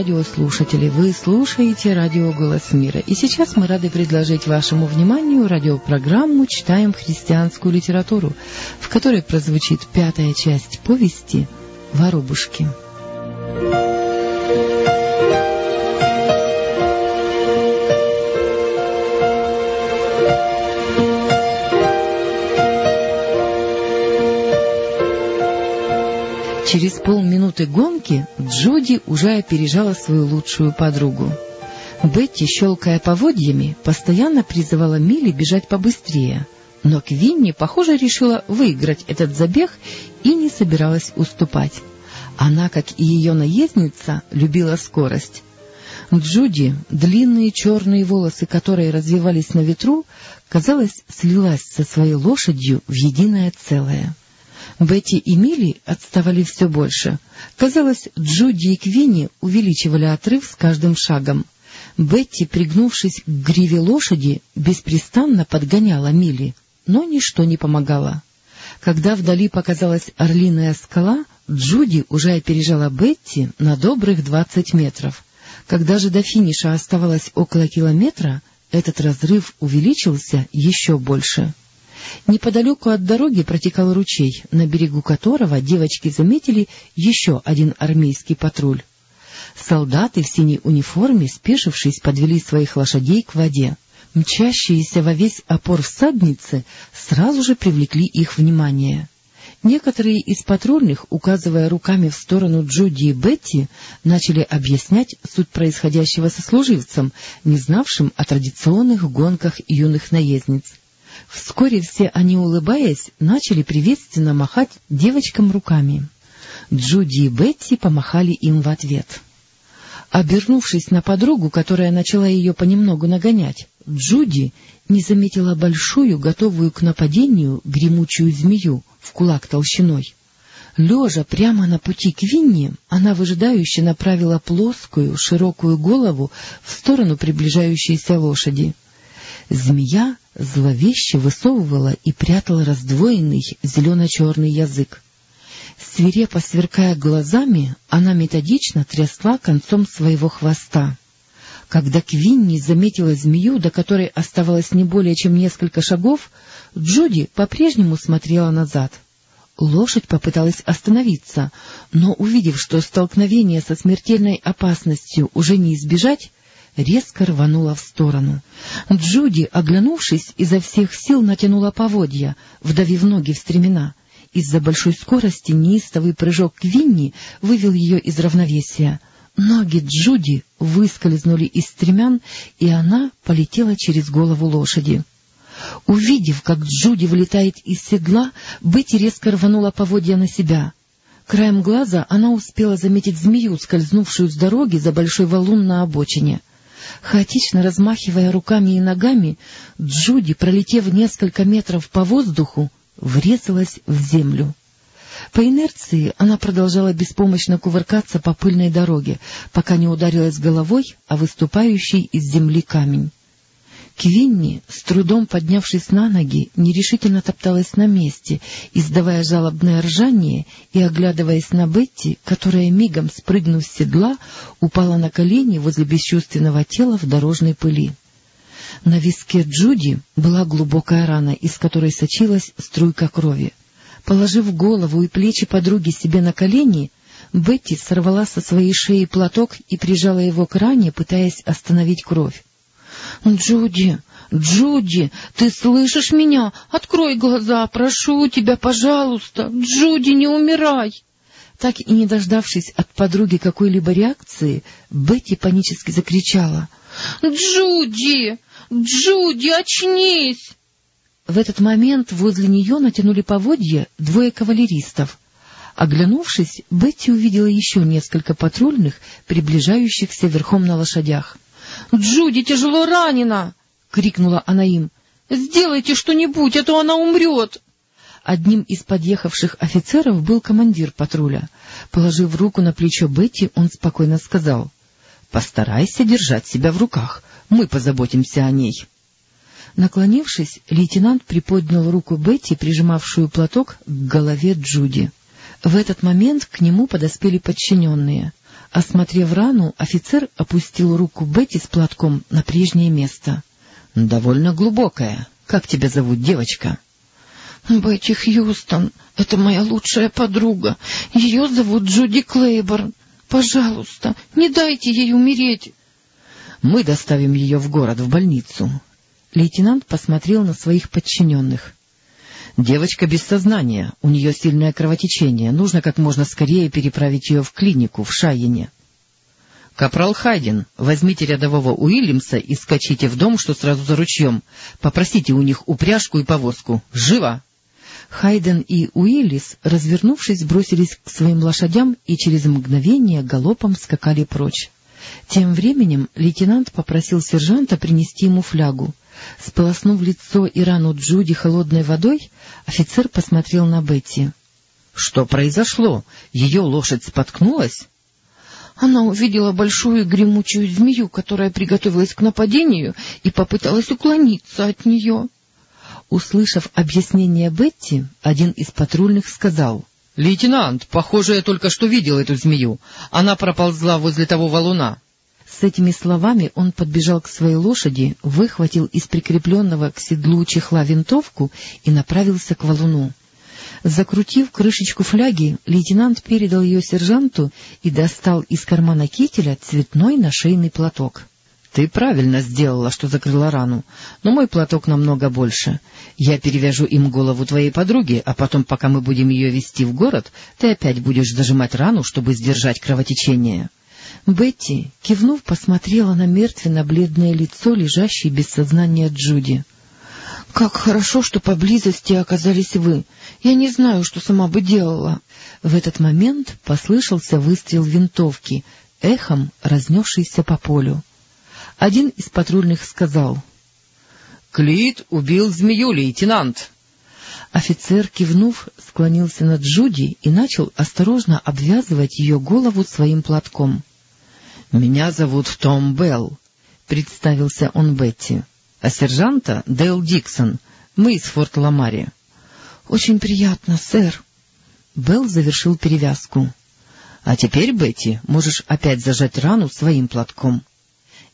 Радиослушатели, вы слушаете радио «Голос мира», и сейчас мы рады предложить вашему вниманию радиопрограмму «Читаем христианскую литературу», в которой прозвучит пятая часть повести «Воробушки». Через полминуты гонки Джуди уже опережала свою лучшую подругу. Бетти, щелкая поводьями, постоянно призывала Милли бежать побыстрее, но Квинни, похоже, решила выиграть этот забег и не собиралась уступать. Она, как и ее наездница, любила скорость. Джуди, длинные черные волосы которые развивались на ветру, казалось, слилась со своей лошадью в единое целое. Бетти и Милли отставали все больше. Казалось, Джуди и Квинни увеличивали отрыв с каждым шагом. Бетти, пригнувшись к гриве лошади, беспрестанно подгоняла Милли, но ничто не помогало. Когда вдали показалась орлиная скала, Джуди уже опережала Бетти на добрых двадцать метров. Когда же до финиша оставалось около километра, этот разрыв увеличился еще больше. Неподалеку от дороги протекал ручей, на берегу которого девочки заметили еще один армейский патруль. Солдаты в синей униформе, спешившись, подвели своих лошадей к воде. Мчащиеся во весь опор всадницы сразу же привлекли их внимание. Некоторые из патрульных, указывая руками в сторону Джуди и Бетти, начали объяснять суть происходящего сослуживцам, не знавшим о традиционных гонках юных наездниц. Вскоре все они, улыбаясь, начали приветственно махать девочкам руками. Джуди и Бетти помахали им в ответ. Обернувшись на подругу, которая начала ее понемногу нагонять, Джуди не заметила большую, готовую к нападению, гремучую змею в кулак толщиной. Лежа прямо на пути к Винни, она выжидающе направила плоскую, широкую голову в сторону приближающейся лошади. Змея зловеще высовывала и прятала раздвоенный зелено-черный язык. Свирепо сверкая глазами, она методично трясла концом своего хвоста. Когда Квинни заметила змею, до которой оставалось не более чем несколько шагов, Джуди по-прежнему смотрела назад. Лошадь попыталась остановиться, но, увидев, что столкновение со смертельной опасностью уже не избежать, резко рванула в сторону. Джуди, оглянувшись, изо всех сил натянула поводья, вдавив ноги в стремена. Из-за большой скорости неистовый прыжок Квинни вывел ее из равновесия. Ноги Джуди выскользнули из стремян, и она полетела через голову лошади. Увидев, как Джуди вылетает из седла, Бетти резко рванула поводья на себя. Краем глаза она успела заметить змею, скользнувшую с дороги за большой валун на обочине. Хаотично размахивая руками и ногами, Джуди, пролетев несколько метров по воздуху, врезалась в землю. По инерции она продолжала беспомощно кувыркаться по пыльной дороге, пока не ударилась головой о выступающий из земли камень. Квинни, с трудом поднявшись на ноги, нерешительно топталась на месте, издавая жалобное ржание и оглядываясь на Бетти, которая, мигом спрыгнув с седла, упала на колени возле бесчувственного тела в дорожной пыли. На виске Джуди была глубокая рана, из которой сочилась струйка крови. Положив голову и плечи подруги себе на колени, Бетти сорвала со своей шеи платок и прижала его к ране, пытаясь остановить кровь. — Джуди, Джуди, ты слышишь меня? Открой глаза, прошу тебя, пожалуйста. Джуди, не умирай. Так и не дождавшись от подруги какой-либо реакции, Бетти панически закричала. — Джуди! Джуди, очнись! В этот момент возле нее натянули поводья двое кавалеристов. Оглянувшись, Бетти увидела еще несколько патрульных, приближающихся верхом на лошадях. — Джуди тяжело ранена! — крикнула она им. — Сделайте что-нибудь, а то она умрет! Одним из подъехавших офицеров был командир патруля. Положив руку на плечо Бетти, он спокойно сказал. — Постарайся держать себя в руках, мы позаботимся о ней. Наклонившись, лейтенант приподнял руку Бетти, прижимавшую платок к голове Джуди. В этот момент к нему подоспели подчиненные. Осмотрев рану, офицер опустил руку Бетти с платком на прежнее место. — Довольно глубокая. Как тебя зовут, девочка? — Бетти Хьюстон. Это моя лучшая подруга. Ее зовут Джуди Клейборн. Пожалуйста, не дайте ей умереть. — Мы доставим ее в город, в больницу. Лейтенант посмотрел на своих подчиненных. — Девочка без сознания, у нее сильное кровотечение, нужно как можно скорее переправить ее в клинику в Шайене. — Капрал Хайден, возьмите рядового Уильямса и скачите в дом, что сразу за ручьем. Попросите у них упряжку и повозку. Живо! Хайден и Уиллис, развернувшись, бросились к своим лошадям и через мгновение галопом скакали прочь. Тем временем лейтенант попросил сержанта принести ему флягу. Сполоснув лицо и рану Джуди холодной водой, офицер посмотрел на Бетти. — Что произошло? Ее лошадь споткнулась? Она увидела большую гремучую змею, которая приготовилась к нападению, и попыталась уклониться от нее. Услышав объяснение Бетти, один из патрульных сказал. — Лейтенант, похоже, я только что видел эту змею. Она проползла возле того валуна. С этими словами он подбежал к своей лошади, выхватил из прикрепленного к седлу чехла винтовку и направился к валуну. Закрутив крышечку фляги, лейтенант передал ее сержанту и достал из кармана кителя цветной нашейный платок. — Ты правильно сделала, что закрыла рану, но мой платок намного больше. Я перевяжу им голову твоей подруги, а потом, пока мы будем ее вести в город, ты опять будешь зажимать рану, чтобы сдержать кровотечение. — Бетти, кивнув, посмотрела на мертвенно-бледное лицо, лежащее без сознания Джуди. — Как хорошо, что поблизости оказались вы. Я не знаю, что сама бы делала. В этот момент послышался выстрел винтовки, эхом разнесшийся по полю. Один из патрульных сказал. — Клит убил змею, лейтенант. Офицер, кивнув, склонился над Джуди и начал осторожно обвязывать ее голову своим платком. — Меня зовут Том Белл, — представился он Бетти, — а сержанта — Дейл Диксон. Мы из Форт Ламари. — Очень приятно, сэр. Белл завершил перевязку. — А теперь, Бетти, можешь опять зажать рану своим платком.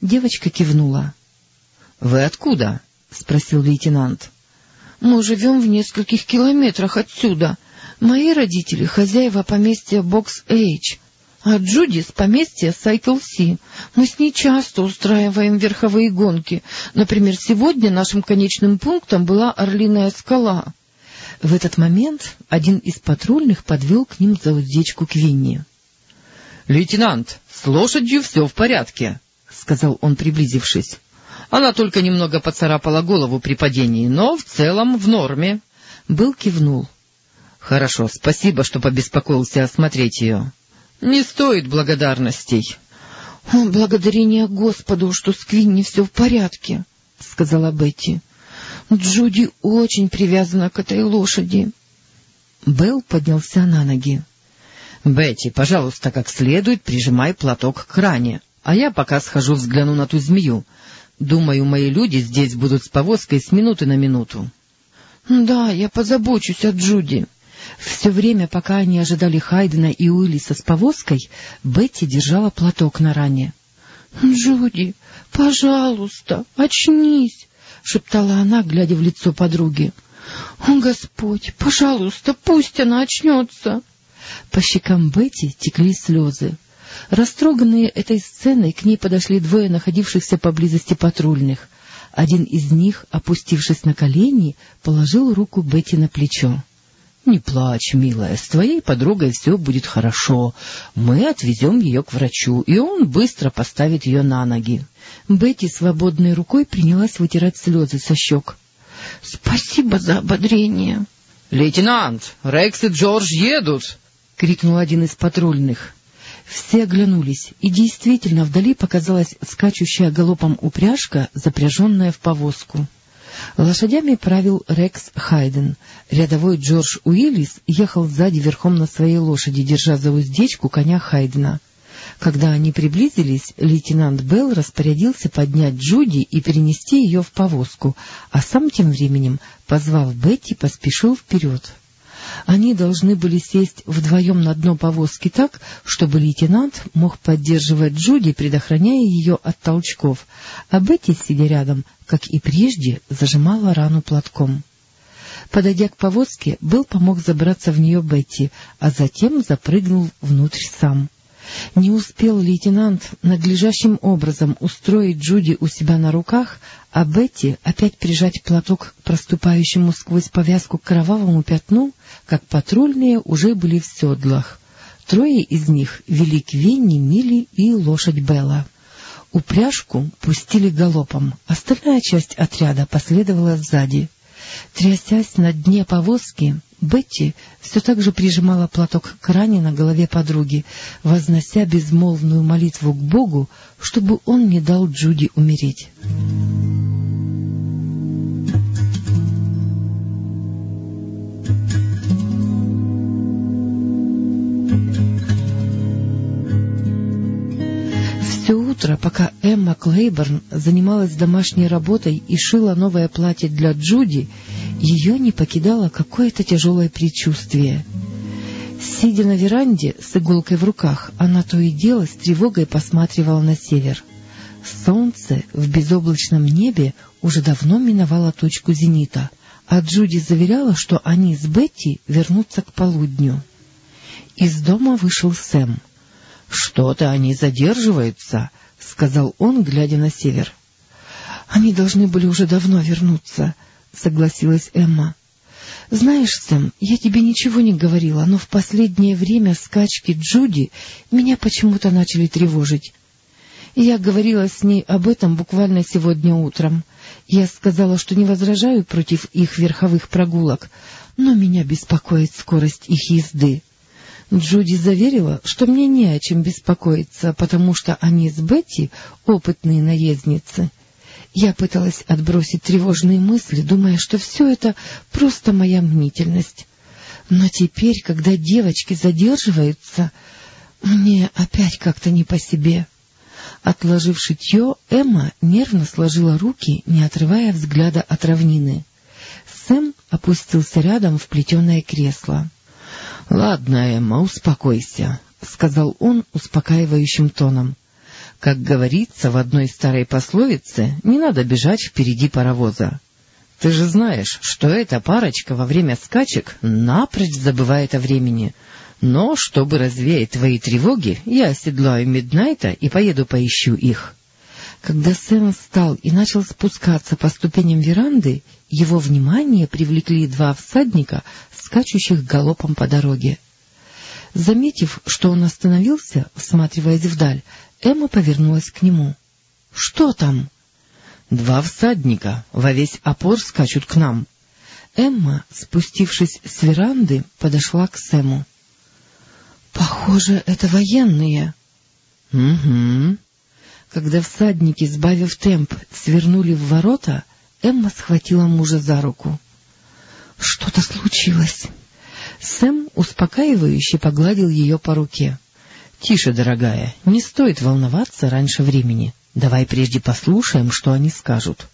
Девочка кивнула. — Вы откуда? — спросил лейтенант. — Мы живем в нескольких километрах отсюда. Мои родители — хозяева поместья Бокс-Эйч а Джуди с поместья Сайкл-Си. Мы с ней часто устраиваем верховые гонки. Например, сегодня нашим конечным пунктом была Орлиная скала. В этот момент один из патрульных подвел к ним за уздечку Квинни. — Лейтенант, с лошадью все в порядке, — сказал он, приблизившись. — Она только немного поцарапала голову при падении, но в целом в норме. Был кивнул. — Хорошо, спасибо, что побеспокоился осмотреть ее. — Не стоит благодарностей. — Благодарение Господу, что с Квинни все в порядке, — сказала Бетти. — Джуди очень привязана к этой лошади. Белл поднялся на ноги. — Бетти, пожалуйста, как следует прижимай платок к ране, а я пока схожу взгляну на ту змею. Думаю, мои люди здесь будут с повозкой с минуты на минуту. — Да, я позабочусь о Джуди. Все время, пока они ожидали Хайдена и Уиллиса с повозкой, Бетти держала платок на ране. — Джуди, пожалуйста, очнись! — шептала она, глядя в лицо подруги. — О, Господь, пожалуйста, пусть она очнется! По щекам Бетти текли слезы. Растроганные этой сценой, к ней подошли двое находившихся поблизости патрульных. Один из них, опустившись на колени, положил руку Бетти на плечо. Не плачь, милая, с твоей подругой все будет хорошо. Мы отвезем ее к врачу, и он быстро поставит ее на ноги. Бетти свободной рукой принялась вытирать слезы со щек. — Спасибо за ободрение. — Лейтенант, Рекс и Джордж едут! — крикнул один из патрульных. Все оглянулись, и действительно вдали показалась скачущая галопом упряжка, запряженная в повозку. Лошадями правил Рекс Хайден. Рядовой Джордж Уиллис ехал сзади верхом на своей лошади, держа за уздечку коня Хайдена. Когда они приблизились, лейтенант Белл распорядился поднять Джуди и перенести ее в повозку, а сам тем временем, позвав Бетти, поспешил вперед. Они должны были сесть вдвоем на дно повозки так, чтобы лейтенант мог поддерживать Джуди, предохраняя ее от толчков, а Бетти, сидя рядом, как и прежде, зажимала рану платком. Подойдя к повозке, Белл помог забраться в нее Бетти, а затем запрыгнул внутрь сам. Не успел лейтенант надлежащим образом устроить Джуди у себя на руках, а Бетти опять прижать платок к проступающему сквозь повязку кровавому пятну, как патрульные уже были в седлах. Трое из них вели к Винни, Милли и лошадь Белла. Упряжку пустили галопом, остальная часть отряда последовала сзади. Трясясь на дне повозки, Бетти все так же прижимала платок к ране на голове подруги, вознося безмолвную молитву к Богу, чтобы он не дал Джуди умереть. Все утро, пока Эмма Клейборн занималась домашней работой и шила новое платье для Джуди, ее не покидало какое-то тяжелое предчувствие. Сидя на веранде с иголкой в руках, она то и дело с тревогой посматривала на север. Солнце в безоблачном небе уже давно миновало точку зенита, а Джуди заверяла, что они с Бетти вернутся к полудню. Из дома вышел Сэм. — Что-то они задерживаются, — сказал он, глядя на север. — Они должны были уже давно вернуться, —— согласилась Эмма. — Знаешь, Сэм, я тебе ничего не говорила, но в последнее время скачки Джуди меня почему-то начали тревожить. Я говорила с ней об этом буквально сегодня утром. Я сказала, что не возражаю против их верховых прогулок, но меня беспокоит скорость их езды. Джуди заверила, что мне не о чем беспокоиться, потому что они с Бетти опытные наездницы — я пыталась отбросить тревожные мысли, думая, что все это просто моя мнительность. Но теперь, когда девочки задерживаются, мне опять как-то не по себе. Отложив шитье, Эмма нервно сложила руки, не отрывая взгляда от равнины. Сэм опустился рядом в плетеное кресло. — Ладно, Эмма, успокойся, — сказал он успокаивающим тоном. Как говорится в одной старой пословице, не надо бежать впереди паровоза. Ты же знаешь, что эта парочка во время скачек напрочь забывает о времени. Но, чтобы развеять твои тревоги, я оседлаю Миднайта и поеду поищу их. Когда Сэм встал и начал спускаться по ступеням веранды, его внимание привлекли два всадника, скачущих галопом по дороге. Заметив, что он остановился, всматриваясь вдаль, Эмма повернулась к нему. — Что там? — Два всадника во весь опор скачут к нам. Эмма, спустившись с веранды, подошла к Сэму. — Похоже, это военные. — Угу. Когда всадники, сбавив темп, свернули в ворота, Эмма схватила мужа за руку. — Что-то случилось. Сэм успокаивающе погладил ее по руке. —— Тише, дорогая, не стоит волноваться раньше времени. Давай прежде послушаем, что они скажут.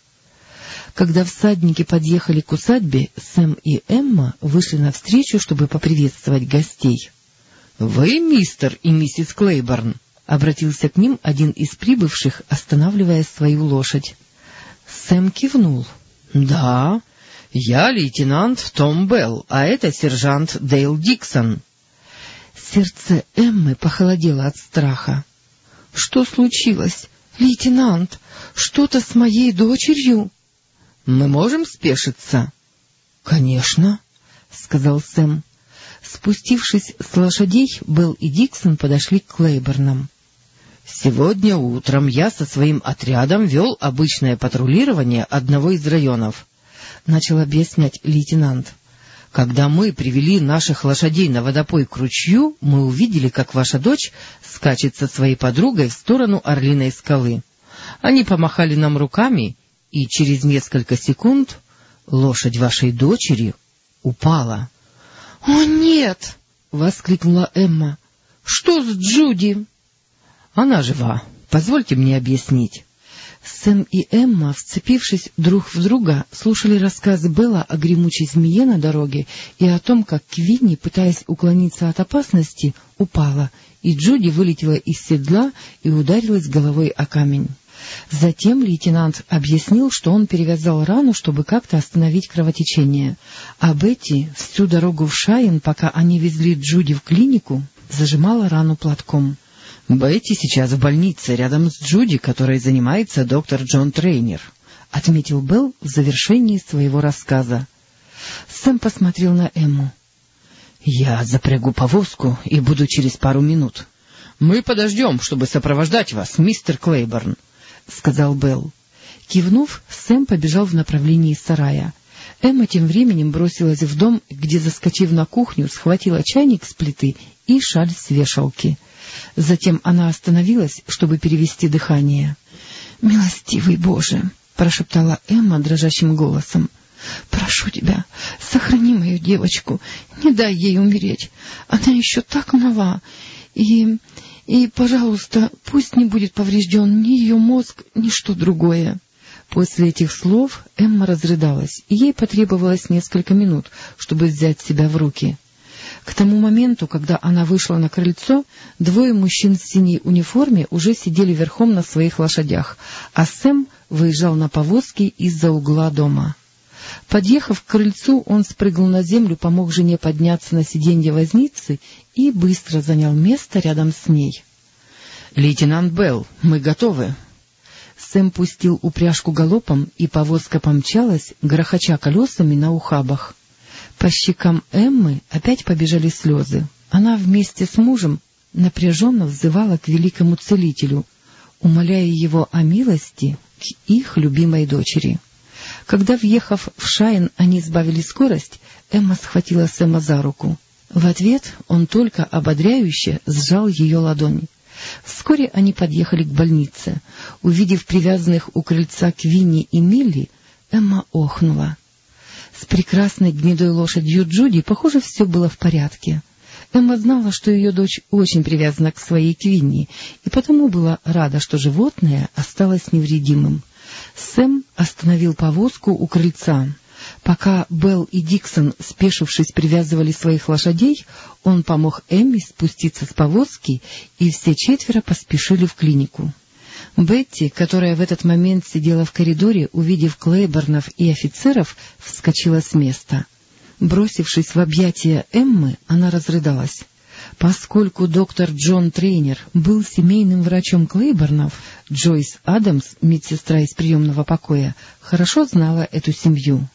Когда всадники подъехали к усадьбе, Сэм и Эмма вышли навстречу, чтобы поприветствовать гостей. — Вы мистер и миссис Клейборн? — обратился к ним один из прибывших, останавливая свою лошадь. Сэм кивнул. — Да, я лейтенант Том Белл, а это сержант Дейл Диксон. Сердце Эммы похолодело от страха. — Что случилось? Лейтенант, что-то с моей дочерью? — Мы можем спешиться? — Конечно, — сказал Сэм. Спустившись с лошадей, Белл и Диксон подошли к Клейборнам. — Сегодня утром я со своим отрядом вел обычное патрулирование одного из районов, — начал объяснять лейтенант. Когда мы привели наших лошадей на водопой к ручью, мы увидели, как ваша дочь скачет со своей подругой в сторону Орлиной скалы. Они помахали нам руками, и через несколько секунд лошадь вашей дочери упала. — О, нет! — воскликнула Эмма. — Что с Джуди? — Она жива. Позвольте мне объяснить. Сэм и Эмма, вцепившись друг в друга, слушали рассказ Белла о гремучей змее на дороге и о том, как Квинни, пытаясь уклониться от опасности, упала, и Джуди вылетела из седла и ударилась головой о камень. Затем лейтенант объяснил, что он перевязал рану, чтобы как-то остановить кровотечение, а Бетти всю дорогу в Шайн, пока они везли Джуди в клинику, зажимала рану платком. — Бетти сейчас в больнице, рядом с Джуди, которой занимается доктор Джон Трейнер, — отметил Белл в завершении своего рассказа. Сэм посмотрел на Эмму. — Я запрягу повозку и буду через пару минут. — Мы подождем, чтобы сопровождать вас, мистер Клейборн, — сказал Белл. Кивнув, Сэм побежал в направлении сарая. Эмма тем временем бросилась в дом, где, заскочив на кухню, схватила чайник с плиты и шаль с вешалки — Затем она остановилась, чтобы перевести дыхание. — Милостивый Боже! — прошептала Эмма дрожащим голосом. — Прошу тебя, сохрани мою девочку, не дай ей умереть. Она еще так мала. И, и, пожалуйста, пусть не будет поврежден ни ее мозг, ни что другое. После этих слов Эмма разрыдалась, и ей потребовалось несколько минут, чтобы взять себя в руки. К тому моменту, когда она вышла на крыльцо, двое мужчин в синей униформе уже сидели верхом на своих лошадях, а Сэм выезжал на повозке из-за угла дома. Подъехав к крыльцу, он спрыгнул на землю, помог жене подняться на сиденье возницы и быстро занял место рядом с ней. — Лейтенант Белл, мы готовы. Сэм пустил упряжку галопом, и повозка помчалась, грохоча колесами на ухабах. По щекам Эммы опять побежали слезы. Она вместе с мужем напряженно взывала к великому целителю, умоляя его о милости к их любимой дочери. Когда, въехав в Шайн, они сбавили скорость, Эмма схватила Сэма за руку. В ответ он только ободряюще сжал ее ладонь. Вскоре они подъехали к больнице. Увидев привязанных у крыльца Квинни и Милли, Эмма охнула. С прекрасной гнедой лошадью Джуди, похоже, все было в порядке. Эмма знала, что ее дочь очень привязана к своей Квинни, и потому была рада, что животное осталось невредимым. Сэм остановил повозку у крыльца. Пока Белл и Диксон, спешившись, привязывали своих лошадей, он помог Эмми спуститься с повозки, и все четверо поспешили в клинику. Бетти, которая в этот момент сидела в коридоре, увидев Клейборнов и офицеров, вскочила с места. Бросившись в объятия Эммы, она разрыдалась. Поскольку доктор Джон Трейнер был семейным врачом Клейборнов, Джойс Адамс, медсестра из приемного покоя, хорошо знала эту семью.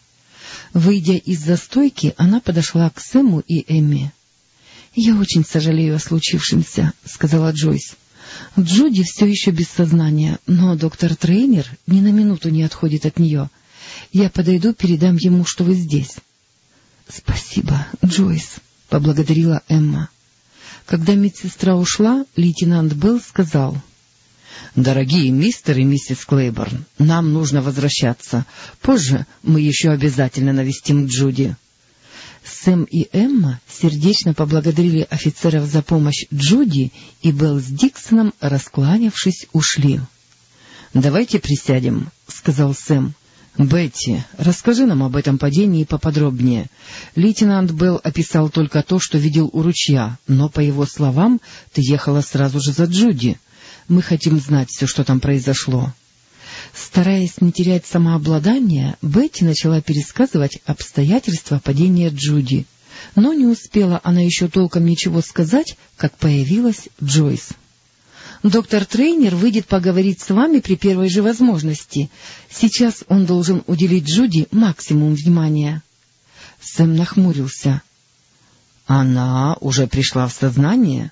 Выйдя из-за стойки, она подошла к Сэму и Эмме. — Я очень сожалею о случившемся, — сказала Джойс. Джуди все еще без сознания, но доктор Трейнер ни на минуту не отходит от нее. Я подойду, передам ему, что вы здесь. — Спасибо, Джойс, — поблагодарила Эмма. Когда медсестра ушла, лейтенант Белл сказал... — Дорогие мистер и миссис Клейборн, нам нужно возвращаться. Позже мы еще обязательно навестим Джуди. — Сэм и Эмма сердечно поблагодарили офицеров за помощь Джуди, и Белл с Диксоном, раскланявшись, ушли. — Давайте присядем, — сказал Сэм. — Бетти, расскажи нам об этом падении поподробнее. Лейтенант Белл описал только то, что видел у ручья, но, по его словам, ты ехала сразу же за Джуди. Мы хотим знать все, что там произошло. — Стараясь не терять самообладание, Бетти начала пересказывать обстоятельства падения Джуди. Но не успела она еще толком ничего сказать, как появилась Джойс. «Доктор Трейнер выйдет поговорить с вами при первой же возможности. Сейчас он должен уделить Джуди максимум внимания». Сэм нахмурился. «Она уже пришла в сознание?»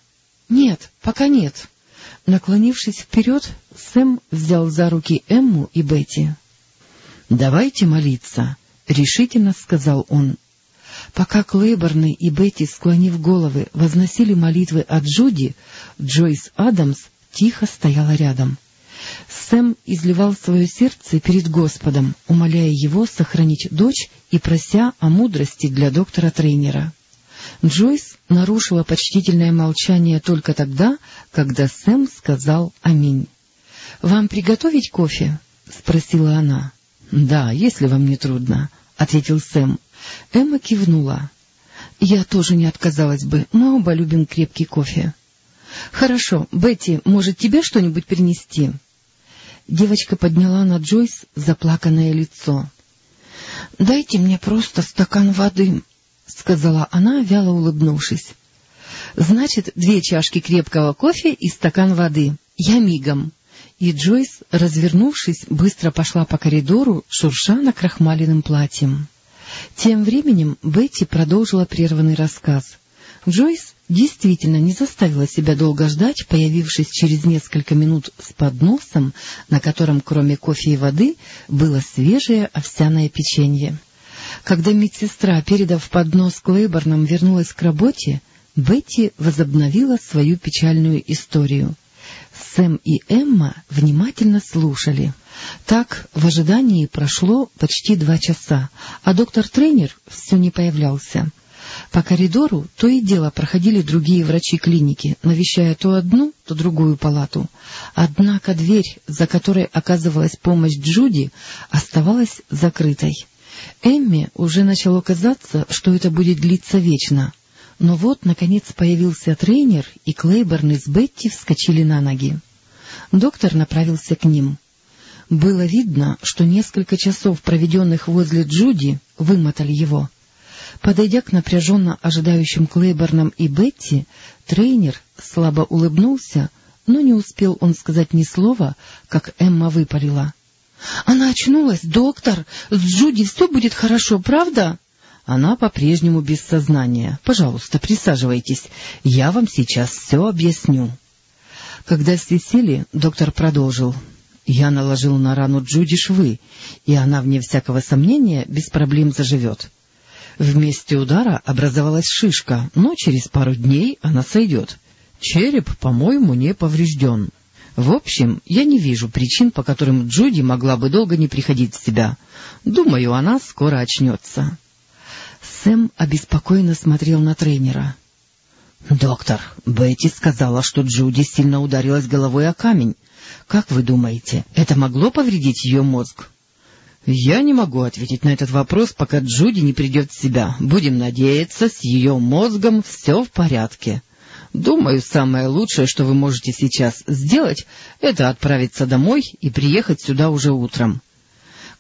«Нет, пока нет». Наклонившись вперед, Сэм взял за руки Эмму и Бетти. — Давайте молиться, — решительно сказал он. Пока Клейборны и Бетти, склонив головы, возносили молитвы о Джуди, Джойс Адамс тихо стояла рядом. Сэм изливал свое сердце перед Господом, умоляя его сохранить дочь и прося о мудрости для доктора-тренера. Джойс нарушила почтительное молчание только тогда, когда Сэм сказал «Аминь». — Вам приготовить кофе? — спросила она. — Да, если вам не трудно, — ответил Сэм. Эмма кивнула. — Я тоже не отказалась бы, мы оба любим крепкий кофе. — Хорошо, Бетти, может, тебе что-нибудь принести? Девочка подняла на Джойс заплаканное лицо. — Дайте мне просто стакан воды, — сказала она, вяло улыбнувшись. — Значит, две чашки крепкого кофе и стакан воды. Я мигом. И Джойс, развернувшись, быстро пошла по коридору, шурша накрахмаленным платьем. Тем временем Бетти продолжила прерванный рассказ. Джойс действительно не заставила себя долго ждать, появившись через несколько минут с подносом, на котором кроме кофе и воды было свежее овсяное печенье. Когда медсестра, передав поднос Клейборном, вернулась к работе, Бетти возобновила свою печальную историю. Сэм и Эмма внимательно слушали. Так в ожидании прошло почти два часа, а доктор-тренер все не появлялся. По коридору то и дело проходили другие врачи клиники, навещая то одну, то другую палату. Однако дверь, за которой оказывалась помощь Джуди, оставалась закрытой. Эмме уже начало казаться, что это будет длиться вечно. Но вот, наконец, появился тренер, и Клейборн и с Бетти вскочили на ноги. Доктор направился к ним. Было видно, что несколько часов, проведенных возле Джуди, вымотали его. Подойдя к напряженно ожидающим Клейборнам и Бетти, тренер слабо улыбнулся, но не успел он сказать ни слова, как Эмма выпалила. — Она очнулась, доктор! С Джуди все будет хорошо, правда? Она по-прежнему без сознания. Пожалуйста, присаживайтесь, я вам сейчас все объясню. Когда все сели, доктор продолжил. Я наложил на рану Джуди швы, и она, вне всякого сомнения, без проблем заживет. В месте удара образовалась шишка, но через пару дней она сойдет. Череп, по-моему, не поврежден. В общем, я не вижу причин, по которым Джуди могла бы долго не приходить в себя. Думаю, она скоро очнется. Сэм обеспокоенно смотрел на тренера. — Доктор, Бетти сказала, что Джуди сильно ударилась головой о камень. Как вы думаете, это могло повредить ее мозг? — Я не могу ответить на этот вопрос, пока Джуди не придет в себя. Будем надеяться, с ее мозгом все в порядке. Думаю, самое лучшее, что вы можете сейчас сделать, это отправиться домой и приехать сюда уже утром.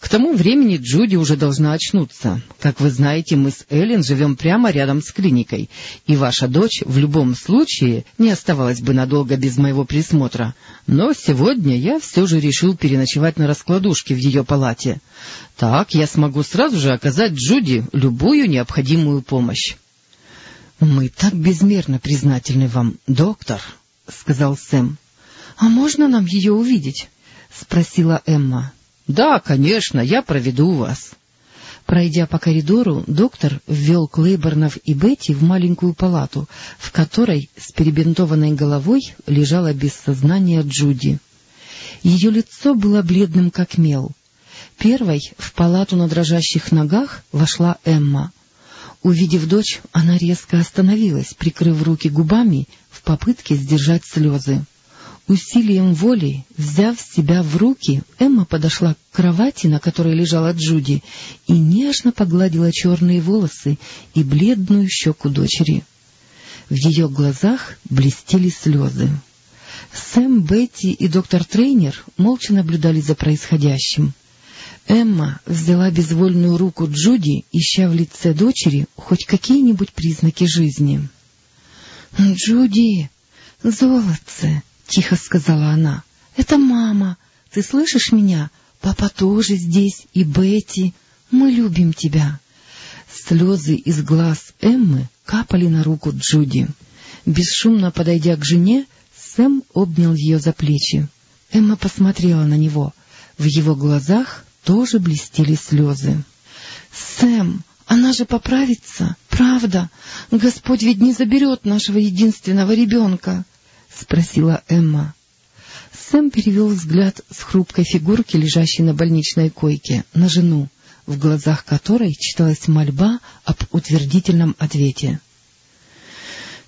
К тому времени Джуди уже должна очнуться. Как вы знаете, мы с Эллен живем прямо рядом с клиникой, и ваша дочь в любом случае не оставалась бы надолго без моего присмотра. Но сегодня я все же решил переночевать на раскладушке в ее палате. Так я смогу сразу же оказать Джуди любую необходимую помощь. — Мы так безмерно признательны вам, доктор, — сказал Сэм. — А можно нам ее увидеть? — спросила Эмма. — Да, конечно, я проведу вас. Пройдя по коридору, доктор ввел Клейборнов и Бетти в маленькую палату, в которой с перебинтованной головой лежала без сознания Джуди. Ее лицо было бледным, как мел. Первой в палату на дрожащих ногах вошла Эмма. Увидев дочь, она резко остановилась, прикрыв руки губами в попытке сдержать слезы. Усилием воли, взяв себя в руки, Эмма подошла к кровати, на которой лежала Джуди, и нежно погладила черные волосы и бледную щеку дочери. В ее глазах блестели слезы. Сэм, Бетти и доктор Трейнер молча наблюдали за происходящим. Эмма взяла безвольную руку Джуди, ища в лице дочери хоть какие-нибудь признаки жизни. — Джуди, золотце! — тихо сказала она. — Это мама. Ты слышишь меня? Папа тоже здесь, и Бетти. Мы любим тебя. Слезы из глаз Эммы капали на руку Джуди. Бесшумно подойдя к жене, Сэм обнял ее за плечи. Эмма посмотрела на него. В его глазах тоже блестели слезы. — Сэм, она же поправится, правда? Господь ведь не заберет нашего единственного ребенка. — спросила Эмма. Сэм перевел взгляд с хрупкой фигурки, лежащей на больничной койке, на жену, в глазах которой читалась мольба об утвердительном ответе.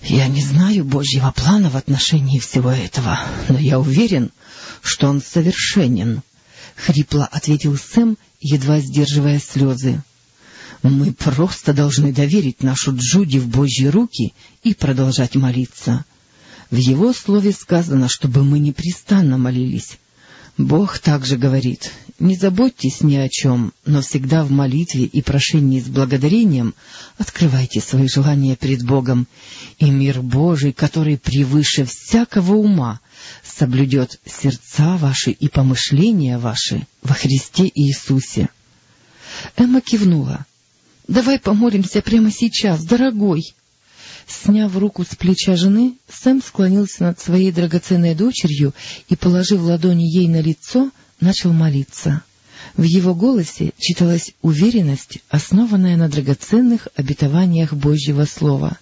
Я не знаю Божьего плана в отношении всего этого, но я уверен, что он совершенен, — хрипло ответил Сэм, едва сдерживая слезы. Мы просто должны доверить нашу Джуди в Божьи руки и продолжать молиться. В его слове сказано, чтобы мы непрестанно молились. Бог также говорит, не заботьтесь ни о чем, но всегда в молитве и прошении с благодарением открывайте свои желания перед Богом, и мир Божий, который превыше всякого ума, соблюдет сердца ваши и помышления ваши во Христе Иисусе. Эмма кивнула. — Давай помолимся прямо сейчас, дорогой. Сняв руку с плеча жены, Сэм склонился над своей драгоценной дочерью и, положив ладони ей на лицо, начал молиться. В его голосе читалась уверенность, основанная на драгоценных обетованиях Божьего Слова.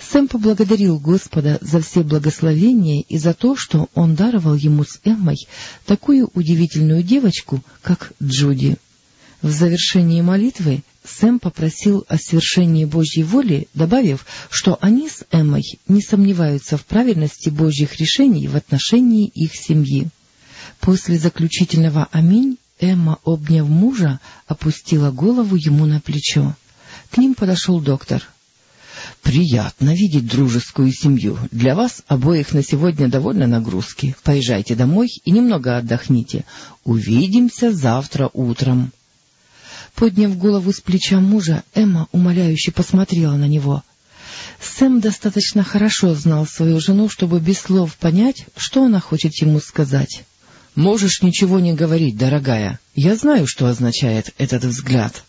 Сэм поблагодарил Господа за все благословения и за то, что он даровал ему с Эммой такую удивительную девочку, как Джуди. В завершении молитвы Сэм попросил о свершении Божьей воли, добавив, что они с Эммой не сомневаются в правильности Божьих решений в отношении их семьи. После заключительного «Аминь» Эмма, обняв мужа, опустила голову ему на плечо. К ним подошел доктор. — Приятно видеть дружескую семью. Для вас обоих на сегодня довольно нагрузки. Поезжайте домой и немного отдохните. Увидимся завтра утром. Подняв голову с плеча мужа, Эмма умоляюще посмотрела на него. Сэм достаточно хорошо знал свою жену, чтобы без слов понять, что она хочет ему сказать. — Можешь ничего не говорить, дорогая. Я знаю, что означает этот взгляд.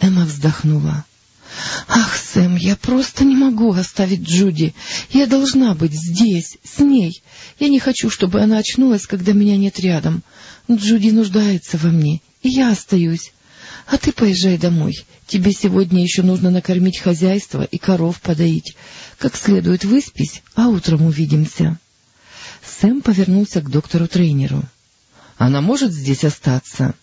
Эмма вздохнула. — Ах, Сэм, я просто не могу оставить Джуди. Я должна быть здесь, с ней. Я не хочу, чтобы она очнулась, когда меня нет рядом. Джуди нуждается во мне, и я остаюсь. А ты поезжай домой. Тебе сегодня еще нужно накормить хозяйство и коров подоить. Как следует выспись, а утром увидимся. Сэм повернулся к доктору-тренеру. — Она может здесь остаться?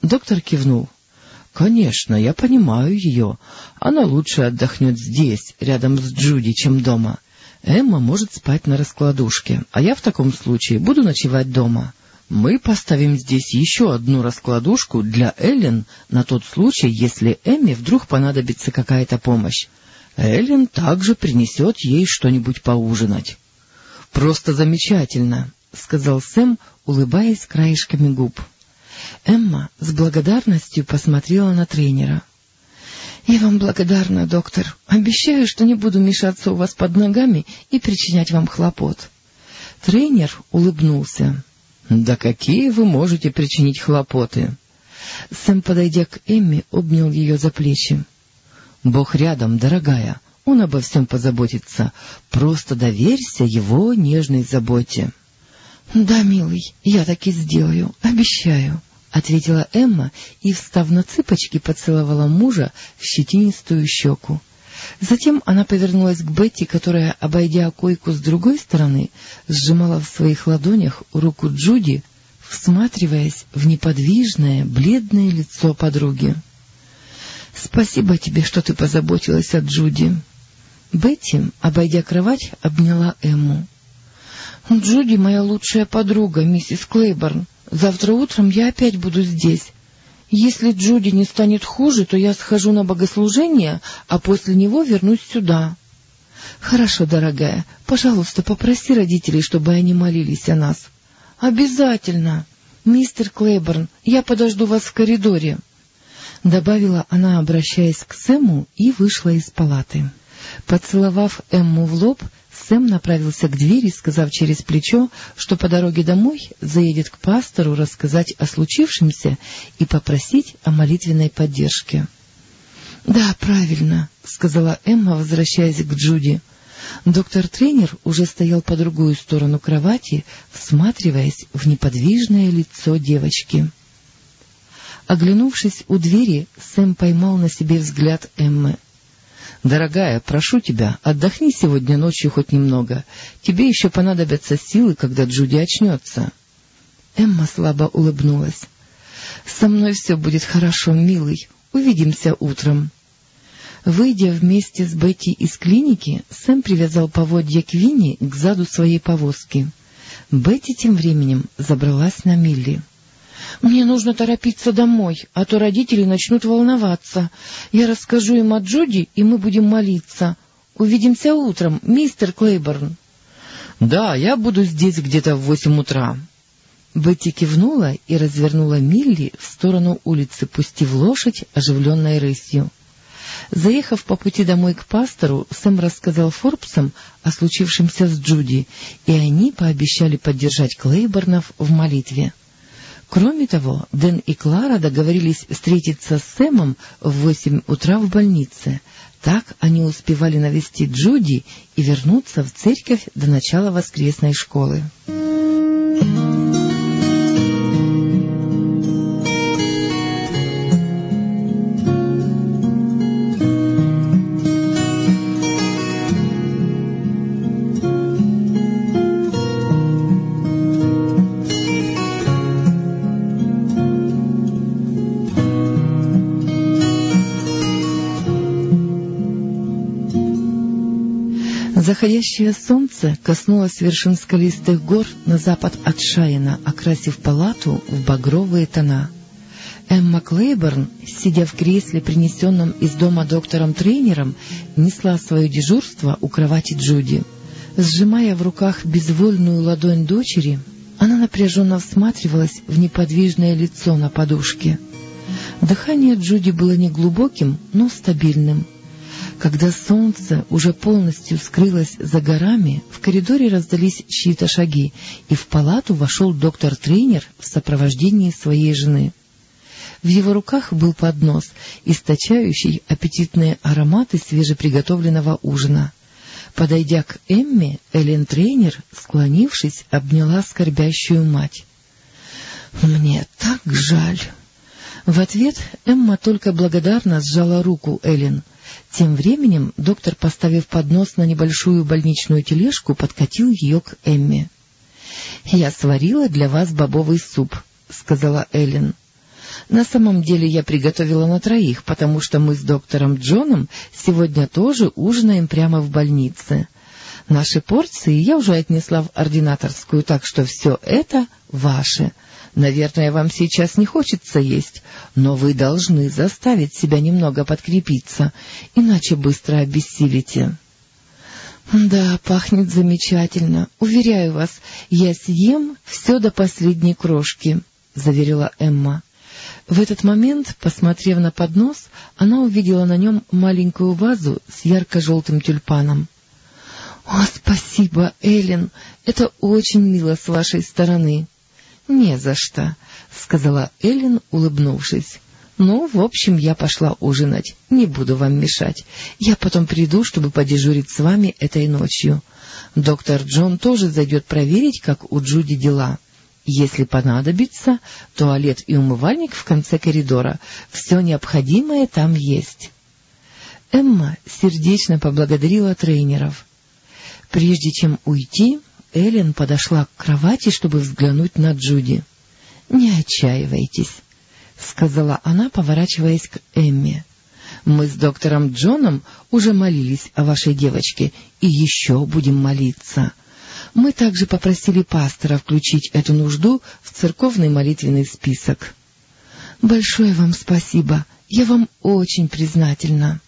Доктор кивнул. — Конечно, я понимаю ее. Она лучше отдохнет здесь, рядом с Джуди, чем дома. Эмма может спать на раскладушке, а я в таком случае буду ночевать дома. Мы поставим здесь еще одну раскладушку для Эллен на тот случай, если Эмме вдруг понадобится какая-то помощь. Эллен также принесет ей что-нибудь поужинать. — Просто замечательно, — сказал Сэм, улыбаясь краешками губ. Эмма с благодарностью посмотрела на тренера. — Я вам благодарна, доктор. Обещаю, что не буду мешаться у вас под ногами и причинять вам хлопот. Тренер улыбнулся. Да какие вы можете причинить хлопоты? Сэм, подойдя к Эмми, обнял ее за плечи. — Бог рядом, дорогая, он обо всем позаботится. Просто доверься его нежной заботе. — Да, милый, я так и сделаю, обещаю, — ответила Эмма и, встав на цыпочки, поцеловала мужа в щетинистую щеку. Затем она повернулась к Бетти, которая, обойдя койку с другой стороны, сжимала в своих ладонях руку Джуди, всматриваясь в неподвижное, бледное лицо подруги. — Спасибо тебе, что ты позаботилась о Джуди. Бетти, обойдя кровать, обняла Эмму. — Джуди моя лучшая подруга, миссис Клейборн. Завтра утром я опять буду здесь. Если Джуди не станет хуже, то я схожу на богослужение, а после него вернусь сюда. — Хорошо, дорогая, пожалуйста, попроси родителей, чтобы они молились о нас. — Обязательно. Мистер Клейборн, я подожду вас в коридоре. — добавила она, обращаясь к Сэму, и вышла из палаты. Поцеловав Эмму в лоб, Сэм направился к двери, сказав через плечо, что по дороге домой заедет к пастору рассказать о случившемся и попросить о молитвенной поддержке. — Да, правильно, — сказала Эмма, возвращаясь к Джуди. Доктор-тренер уже стоял по другую сторону кровати, всматриваясь в неподвижное лицо девочки. Оглянувшись у двери, Сэм поймал на себе взгляд Эммы. «Дорогая, прошу тебя, отдохни сегодня ночью хоть немного. Тебе еще понадобятся силы, когда Джуди очнется». Эмма слабо улыбнулась. «Со мной все будет хорошо, милый. Увидимся утром». Выйдя вместе с Бетти из клиники, Сэм привязал поводья к Винни к заду своей повозки. Бетти тем временем забралась на Милли. — Мне нужно торопиться домой, а то родители начнут волноваться. Я расскажу им о Джуди, и мы будем молиться. Увидимся утром, мистер Клейборн. — Да, я буду здесь где-то в восемь утра. Бетти кивнула и развернула Милли в сторону улицы, пустив лошадь оживленной рысью. Заехав по пути домой к пастору, Сэм рассказал Форбсам о случившемся с Джуди, и они пообещали поддержать Клейборнов в молитве. Кроме того, Дэн и Клара договорились встретиться с Сэмом в восемь утра в больнице. Так они успевали навестить Джуди и вернуться в церковь до начала воскресной школы. Заходящее солнце коснулось вершин скалистых гор на запад от Шайна, окрасив палату в багровые тона. Эмма Клейборн, сидя в кресле, принесенном из дома доктором-тренером, несла свое дежурство у кровати Джуди. Сжимая в руках безвольную ладонь дочери, она напряженно всматривалась в неподвижное лицо на подушке. Дыхание Джуди было неглубоким, но стабильным — когда солнце уже полностью скрылось за горами, в коридоре раздались чьи-то шаги, и в палату вошел доктор-тренер в сопровождении своей жены. В его руках был поднос, источающий аппетитные ароматы свежеприготовленного ужина. Подойдя к Эмме, Эллен-тренер, склонившись, обняла скорбящую мать. — Мне так жаль! В ответ Эмма только благодарно сжала руку Эллен. Тем временем доктор, поставив поднос на небольшую больничную тележку, подкатил ее к Эмме. — Я сварила для вас бобовый суп, — сказала Эллен. — На самом деле я приготовила на троих, потому что мы с доктором Джоном сегодня тоже ужинаем прямо в больнице. Наши порции я уже отнесла в ординаторскую, так что все это ваше. Наверное, вам сейчас не хочется есть, но вы должны заставить себя немного подкрепиться, иначе быстро обессилите. — Да, пахнет замечательно. Уверяю вас, я съем все до последней крошки, — заверила Эмма. В этот момент, посмотрев на поднос, она увидела на нем маленькую вазу с ярко-желтым тюльпаном. — О, спасибо, Эллен, это очень мило с вашей стороны. — Не за что, — сказала Эллен, улыбнувшись. — Ну, в общем, я пошла ужинать. Не буду вам мешать. Я потом приду, чтобы подежурить с вами этой ночью. Доктор Джон тоже зайдет проверить, как у Джуди дела. Если понадобится, туалет и умывальник в конце коридора. Все необходимое там есть. Эмма сердечно поблагодарила тренеров. Прежде чем уйти, Эллен подошла к кровати, чтобы взглянуть на Джуди. — Не отчаивайтесь, — сказала она, поворачиваясь к Эмме. — Мы с доктором Джоном уже молились о вашей девочке и еще будем молиться. Мы также попросили пастора включить эту нужду в церковный молитвенный список. — Большое вам спасибо, я вам очень признательна.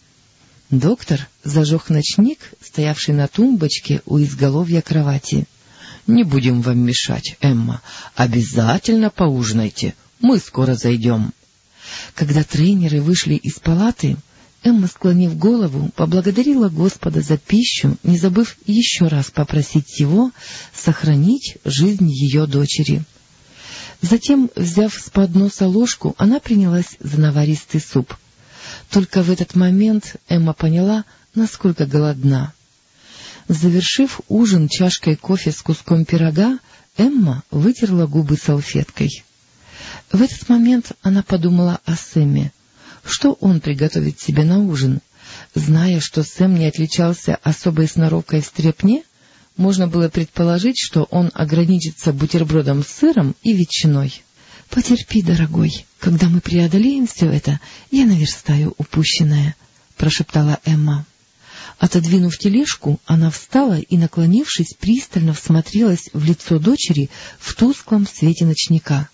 Доктор зажег ночник, стоявший на тумбочке у изголовья кровати. Не будем вам мешать, Эмма. Обязательно поужинайте. Мы скоро зайдем. Когда тренеры вышли из палаты, Эмма, склонив голову, поблагодарила Господа за пищу, не забыв еще раз попросить его сохранить жизнь ее дочери. Затем, взяв с подноса ложку, она принялась за наваристый суп. Только в этот момент Эмма поняла, насколько голодна. Завершив ужин чашкой кофе с куском пирога, Эмма вытерла губы салфеткой. В этот момент она подумала о Сэме. Что он приготовит себе на ужин? Зная, что Сэм не отличался особой сноровкой в стрепне, можно было предположить, что он ограничится бутербродом с сыром и ветчиной. — Потерпи, дорогой, когда мы преодолеем все это, я наверстаю упущенное, —— прошептала Эмма. Отодвинув тележку, она встала и, наклонившись, пристально всмотрелась в лицо дочери в тусклом свете ночника.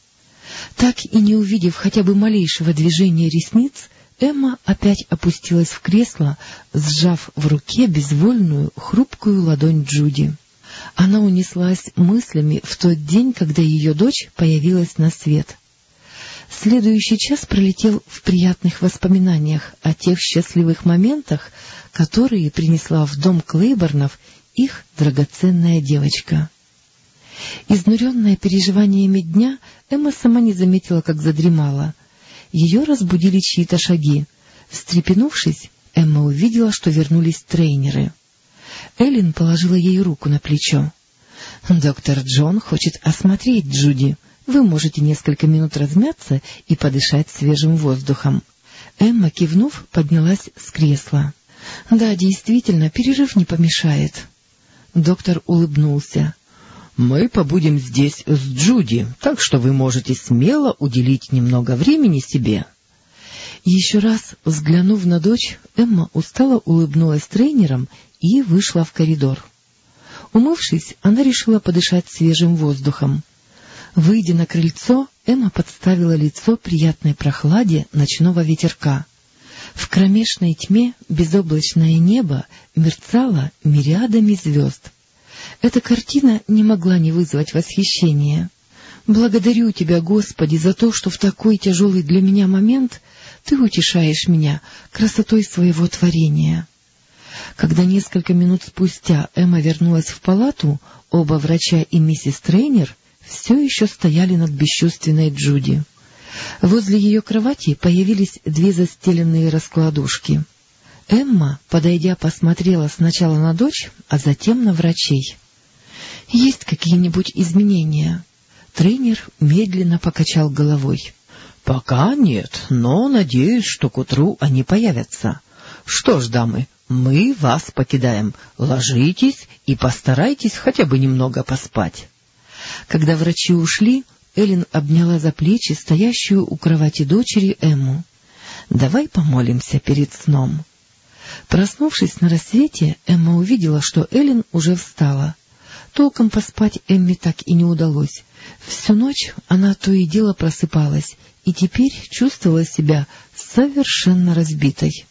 Так и не увидев хотя бы малейшего движения ресниц, Эмма опять опустилась в кресло, сжав в руке безвольную, хрупкую ладонь Джуди. Она унеслась мыслями в тот день, когда ее дочь появилась на свет. Следующий час пролетел в приятных воспоминаниях о тех счастливых моментах, которые принесла в дом Клейборнов их драгоценная девочка. Изнуренная переживаниями дня, Эмма сама не заметила, как задремала. Ее разбудили чьи-то шаги. Встрепенувшись, Эмма увидела, что вернулись тренеры. Эллен положила ей руку на плечо. — Доктор Джон хочет осмотреть Джуди. Вы можете несколько минут размяться и подышать свежим воздухом. Эмма, кивнув, поднялась с кресла. — Да, действительно, перерыв не помешает. Доктор улыбнулся. — Мы побудем здесь с Джуди, так что вы можете смело уделить немного времени себе. Еще раз взглянув на дочь, Эмма устало улыбнулась тренерам и вышла в коридор. Умывшись, она решила подышать свежим воздухом. Выйдя на крыльцо, Эмма подставила лицо приятной прохладе ночного ветерка. В кромешной тьме безоблачное небо мерцало мириадами звезд. Эта картина не могла не вызвать восхищения. «Благодарю Тебя, Господи, за то, что в такой тяжелый для меня момент Ты утешаешь меня красотой своего творения». Когда несколько минут спустя Эмма вернулась в палату, оба врача и миссис Трейнер все еще стояли над бесчувственной Джуди. Возле ее кровати появились две застеленные раскладушки. Эмма, подойдя, посмотрела сначала на дочь, а затем на врачей. — Есть какие-нибудь изменения? Трейнер медленно покачал головой. — Пока нет, но надеюсь, что к утру они появятся. Что ж, дамы, мы вас покидаем. Ложитесь и постарайтесь хотя бы немного поспать. Когда врачи ушли, Эллен обняла за плечи стоящую у кровати дочери Эмму. — Давай помолимся перед сном. Проснувшись на рассвете, Эмма увидела, что Эллен уже встала. Толком поспать Эмме так и не удалось. Всю ночь она то и дело просыпалась, и теперь чувствовала себя совершенно разбитой.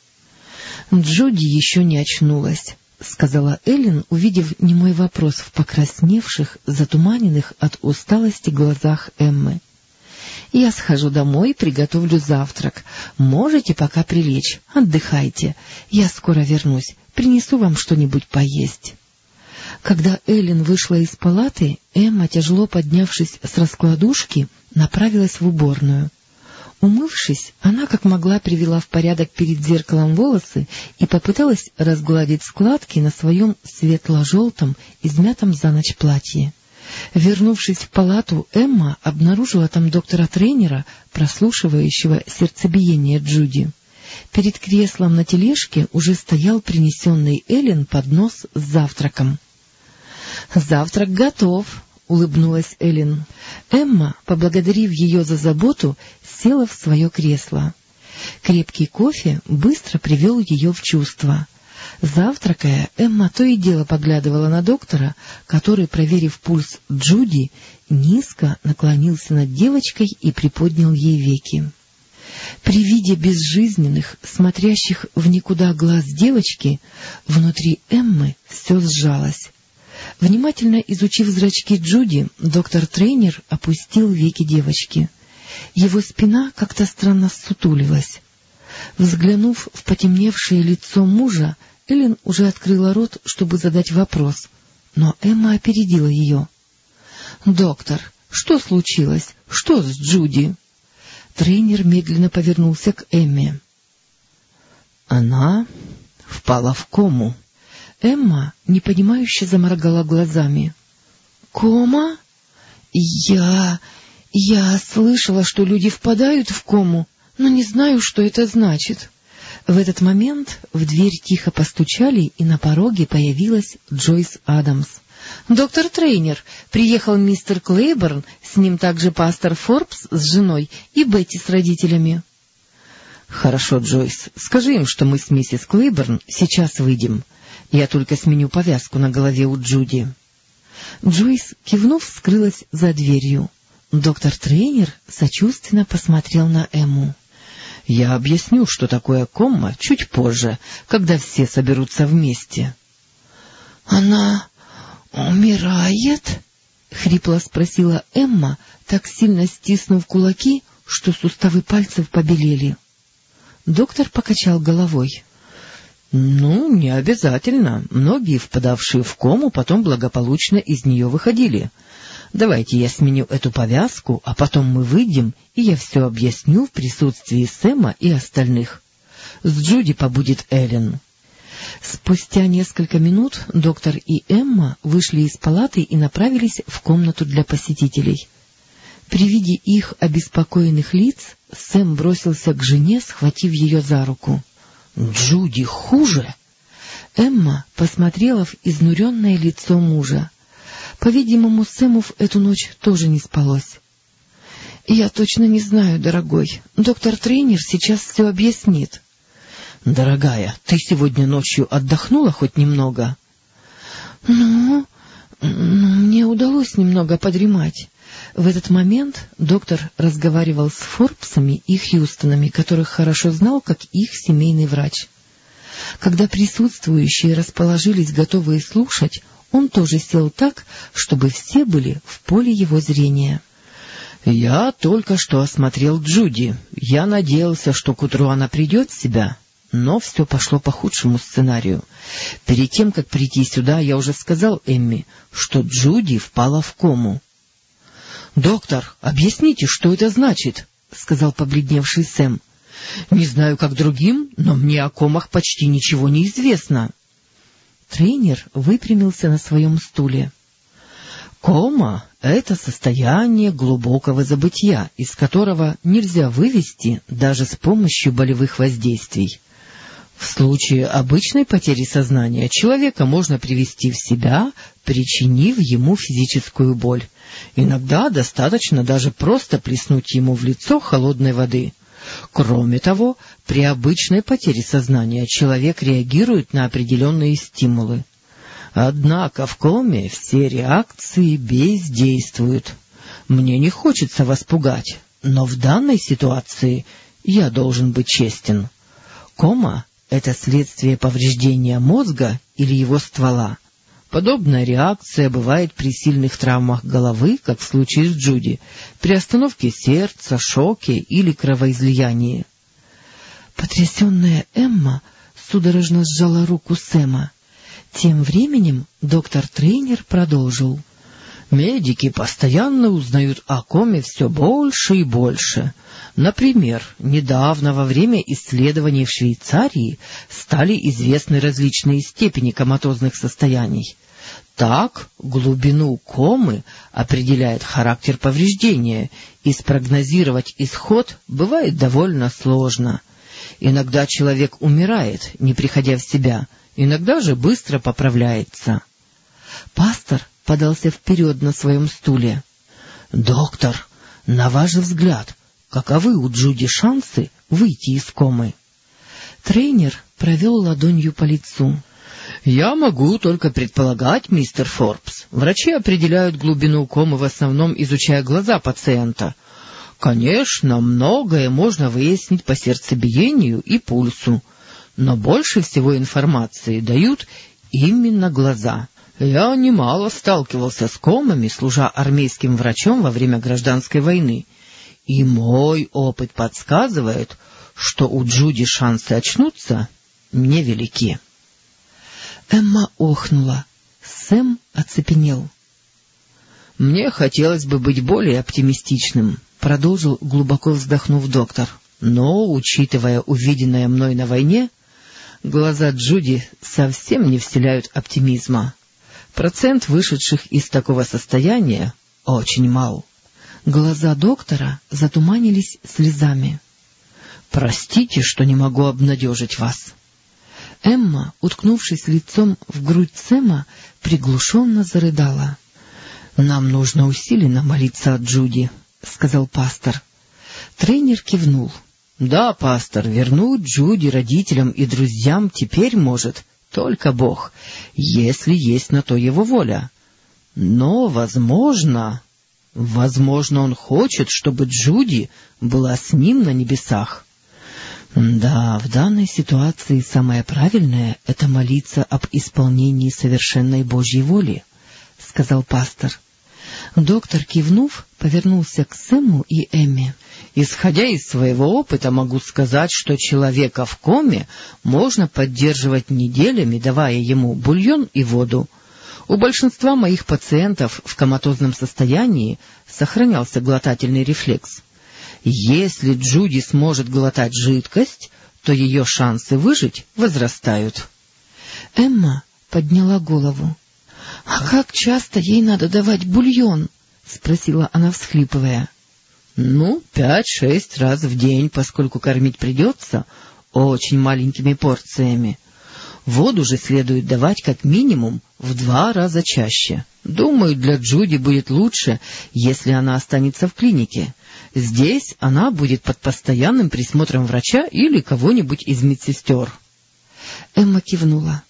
Джуди еще не очнулась. — сказала Эллен, увидев немой вопрос в покрасневших, затуманенных от усталости глазах Эммы. — Я схожу домой приготовлю завтрак. Можете пока прилечь, отдыхайте. Я скоро вернусь, принесу вам что-нибудь поесть. Когда Эллен вышла из палаты, Эмма, тяжело поднявшись с раскладушки, направилась в уборную. Умывшись, она как могла привела в порядок перед зеркалом волосы и попыталась разгладить складки на своем светло-желтом, измятом за ночь платье. Вернувшись в палату, Эмма обнаружила там доктора-тренера, прослушивающего сердцебиение Джуди. Перед креслом на тележке уже стоял принесенный Эллен поднос с завтраком. — Завтрак готов, — улыбнулась Эллен. Эмма, поблагодарив ее за заботу, села в свое кресло. Крепкий кофе быстро привел ее в чувство. Завтракая, Эмма то и дело поглядывала на доктора, который, проверив пульс Джуди, низко наклонился над девочкой и приподнял ей веки. При виде безжизненных, смотрящих в никуда глаз девочки, внутри Эммы все сжалось. Внимательно изучив зрачки Джуди, доктор-тренер опустил веки девочки. Его спина как-то странно ссутулилась. Взглянув в потемневшее лицо мужа, Эллен уже открыла рот, чтобы задать вопрос, но Эмма опередила ее. — Доктор, что случилось? Что с Джуди? Тренер медленно повернулся к Эмме. — Она впала в кому. Эмма непонимающе заморгала глазами. — Кома? Я... Я слышала, что люди впадают в кому, но не знаю, что это значит. В этот момент в дверь тихо постучали, и на пороге появилась Джойс Адамс. — Доктор Трейнер, приехал мистер Клейборн, с ним также пастор Форбс с женой и Бетти с родителями. — Хорошо, Джойс, скажи им, что мы с миссис Клейберн сейчас выйдем. Я только сменю повязку на голове у Джуди. Джойс, кивнув, скрылась за дверью. Доктор-тренер сочувственно посмотрел на Эму. — Я объясню, что такое комма, чуть позже, когда все соберутся вместе. — Она умирает? — хрипло спросила Эмма, так сильно стиснув кулаки, что суставы пальцев побелели. Доктор покачал головой. — Ну, не обязательно. Многие, впадавшие в кому, потом благополучно из нее выходили. Давайте я сменю эту повязку, а потом мы выйдем, и я все объясню в присутствии Сэма и остальных. С Джуди побудет Эллен. Спустя несколько минут доктор и Эмма вышли из палаты и направились в комнату для посетителей. При виде их обеспокоенных лиц Сэм бросился к жене, схватив ее за руку. Джуди хуже? Эмма посмотрела в изнуренное лицо мужа. По-видимому, Сэму в эту ночь тоже не спалось. — Я точно не знаю, дорогой. Доктор-тренер сейчас все объяснит. — Дорогая, ты сегодня ночью отдохнула хоть немного? — Ну, мне удалось немного подремать. В этот момент доктор разговаривал с Форбсами и Хьюстонами, которых хорошо знал как их семейный врач. Когда присутствующие расположились, готовые слушать, он тоже сел так, чтобы все были в поле его зрения. — Я только что осмотрел Джуди. Я надеялся, что к утру она придет в себя, но все пошло по худшему сценарию. Перед тем, как прийти сюда, я уже сказал Эмми, что Джуди впала в кому. — Доктор, объясните, что это значит? — сказал побледневший Сэм. — Не знаю, как другим, но мне о комах почти ничего не известно. Тренер выпрямился на своем стуле. — Кома — это состояние глубокого забытия, из которого нельзя вывести даже с помощью болевых воздействий. В случае обычной потери сознания человека можно привести в себя, причинив ему физическую боль. Иногда достаточно даже просто плеснуть ему в лицо холодной воды. Кроме того, при обычной потере сознания человек реагирует на определенные стимулы. Однако в коме все реакции бездействуют. Мне не хочется вас пугать, но в данной ситуации я должен быть честен. Кома это следствие повреждения мозга или его ствола. Подобная реакция бывает при сильных травмах головы, как в случае с Джуди, при остановке сердца, шоке или кровоизлиянии. Потрясенная Эмма судорожно сжала руку Сэма. Тем временем доктор-тренер продолжил. Медики постоянно узнают о коме все больше и больше. Например, недавно во время исследований в Швейцарии стали известны различные степени коматозных состояний. Так, глубину комы определяет характер повреждения, и спрогнозировать исход бывает довольно сложно. Иногда человек умирает, не приходя в себя, иногда же быстро поправляется. Пастор подался вперед на своем стуле. — Доктор, на ваш взгляд, каковы у Джуди шансы выйти из комы? Тренер провел ладонью по лицу. — Я могу только предполагать, мистер Форбс. Врачи определяют глубину комы в основном, изучая глаза пациента. Конечно, многое можно выяснить по сердцебиению и пульсу, но больше всего информации дают именно глаза — я немало сталкивался с комами, служа армейским врачом во время гражданской войны, и мой опыт подсказывает, что у Джуди шансы очнуться невелики. Эмма охнула. Сэм оцепенел. — Мне хотелось бы быть более оптимистичным, — продолжил, глубоко вздохнув доктор. — Но, учитывая увиденное мной на войне, глаза Джуди совсем не вселяют оптимизма. Процент вышедших из такого состояния очень мал. Глаза доктора затуманились слезами. — Простите, что не могу обнадежить вас. Эмма, уткнувшись лицом в грудь Сэма, приглушенно зарыдала. — Нам нужно усиленно молиться от Джуди, — сказал пастор. Тренер кивнул. Да, пастор, вернуть Джуди родителям и друзьям теперь может только Бог, если есть на то его воля. Но, возможно, возможно, он хочет, чтобы Джуди была с ним на небесах. Да, в данной ситуации самое правильное — это молиться об исполнении совершенной Божьей воли, — сказал пастор. Доктор, кивнув, повернулся к Сэму и Эмме. Исходя из своего опыта, могу сказать, что человека в коме можно поддерживать неделями, давая ему бульон и воду. У большинства моих пациентов в коматозном состоянии сохранялся глотательный рефлекс. Если Джуди сможет глотать жидкость, то ее шансы выжить возрастают. Эмма подняла голову. — А как часто ей надо давать бульон? — спросила она, всхлипывая. — Ну, пять-шесть раз в день, поскольку кормить придется очень маленькими порциями. Воду же следует давать как минимум в два раза чаще. Думаю, для Джуди будет лучше, если она останется в клинике. Здесь она будет под постоянным присмотром врача или кого-нибудь из медсестер. Эмма кивнула. —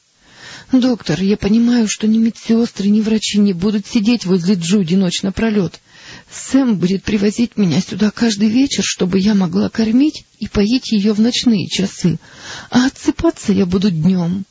Доктор, я понимаю, что ни медсестры, ни врачи не будут сидеть возле Джуди ночь напролет. Сэм будет привозить меня сюда каждый вечер, чтобы я могла кормить и поить ее в ночные часы, а отсыпаться я буду днем.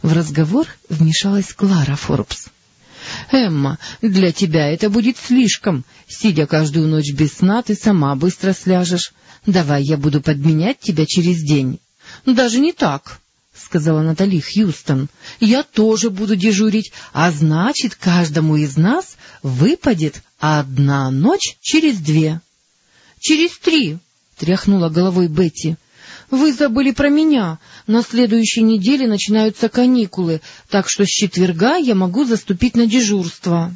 В разговор вмешалась Клара Форбс. — Эмма, для тебя это будет слишком. Сидя каждую ночь без сна, ты сама быстро сляжешь. Давай я буду подменять тебя через день. — Даже не так, — сказала Натали Хьюстон. — Я тоже буду дежурить, а значит, каждому из нас выпадет одна ночь через две. — Через три, — тряхнула головой Бетти. — Вы забыли про меня. На следующей неделе начинаются каникулы, так что с четверга я могу заступить на дежурство.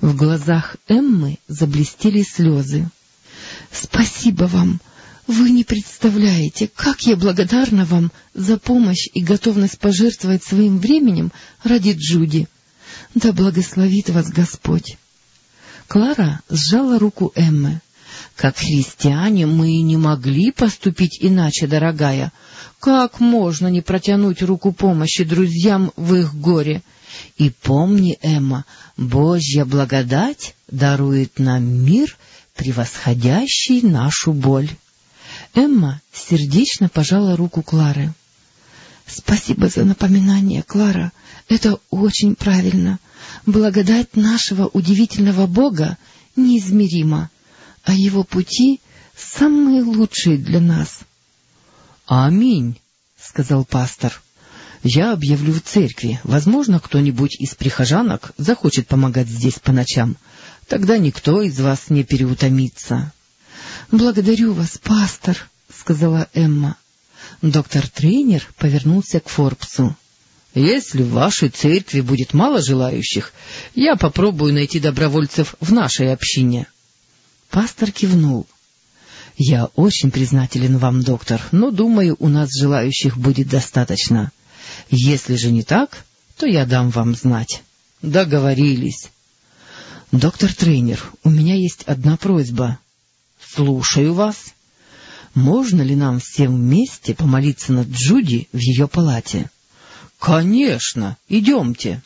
В глазах Эммы заблестели слезы. — Спасибо вам! Вы не представляете, как я благодарна вам за помощь и готовность пожертвовать своим временем ради Джуди. Да благословит вас Господь! Клара сжала руку Эммы. — Как христиане мы не могли поступить иначе, дорогая. Как можно не протянуть руку помощи друзьям в их горе? И помни, Эмма, Божья благодать дарует нам мир, превосходящий нашу боль. Эмма сердечно пожала руку Клары. — Спасибо за напоминание, Клара. Это очень правильно. Благодать нашего удивительного Бога неизмерима, а его пути самые лучшие для нас. — Аминь, — сказал пастор. — Я объявлю в церкви. Возможно, кто-нибудь из прихожанок захочет помогать здесь по ночам. Тогда никто из вас не переутомится. — Благодарю вас, пастор, — сказала Эмма. Доктор-тренер повернулся к Форбсу. — Если в вашей церкви будет мало желающих, я попробую найти добровольцев в нашей общине. Пастор кивнул. — Я очень признателен вам, доктор, но, думаю, у нас желающих будет достаточно. Если же не так, то я дам вам знать. — Договорились. — Доктор-тренер, у меня есть одна просьба. — Слушаю вас. Можно ли нам всем вместе помолиться над Джуди в ее палате? — Конечно. Идемте.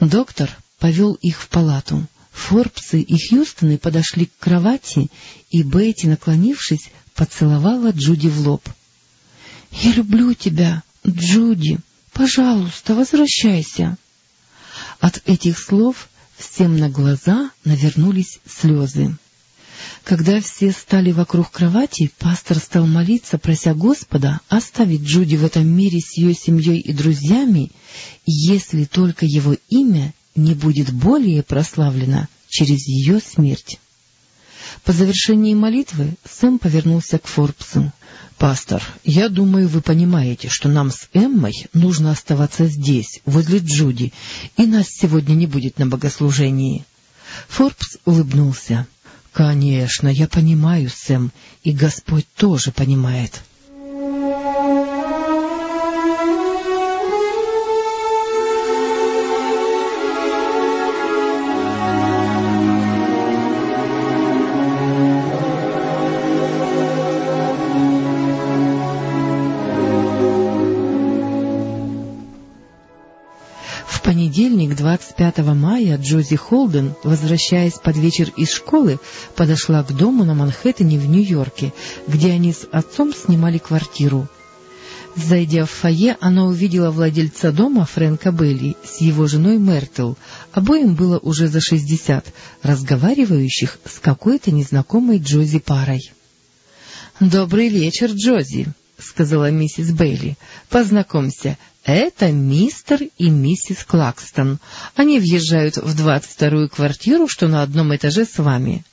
Доктор повел их в палату. Форбсы и Хьюстоны подошли к кровати, и Бетти, наклонившись, поцеловала Джуди в лоб. — Я люблю тебя, Джуди. Пожалуйста, возвращайся. От этих слов всем на глаза навернулись слезы. Когда все стали вокруг кровати, пастор стал молиться, прося Господа оставить Джуди в этом мире с ее семьей и друзьями, если только его имя не будет более прославлено через ее смерть. По завершении молитвы Сэм повернулся к Форбсу. — Пастор, я думаю, вы понимаете, что нам с Эммой нужно оставаться здесь, возле Джуди, и нас сегодня не будет на богослужении. Форбс улыбнулся. — Конечно, я понимаю, Сэм, и Господь тоже понимает. — 25 мая, Джози Холден, возвращаясь под вечер из школы, подошла к дому на Манхэттене в Нью-Йорке, где они с отцом снимали квартиру. Зайдя в фойе, она увидела владельца дома Фрэнка Белли с его женой Мертл. Обоим было уже за шестьдесят, разговаривающих с какой-то незнакомой Джози парой. — Добрый вечер, Джози, — сказала миссис Бейли. — Познакомься, это мистер и миссис Клакстон. Они въезжают в двадцать вторую квартиру, что на одном этаже с вами.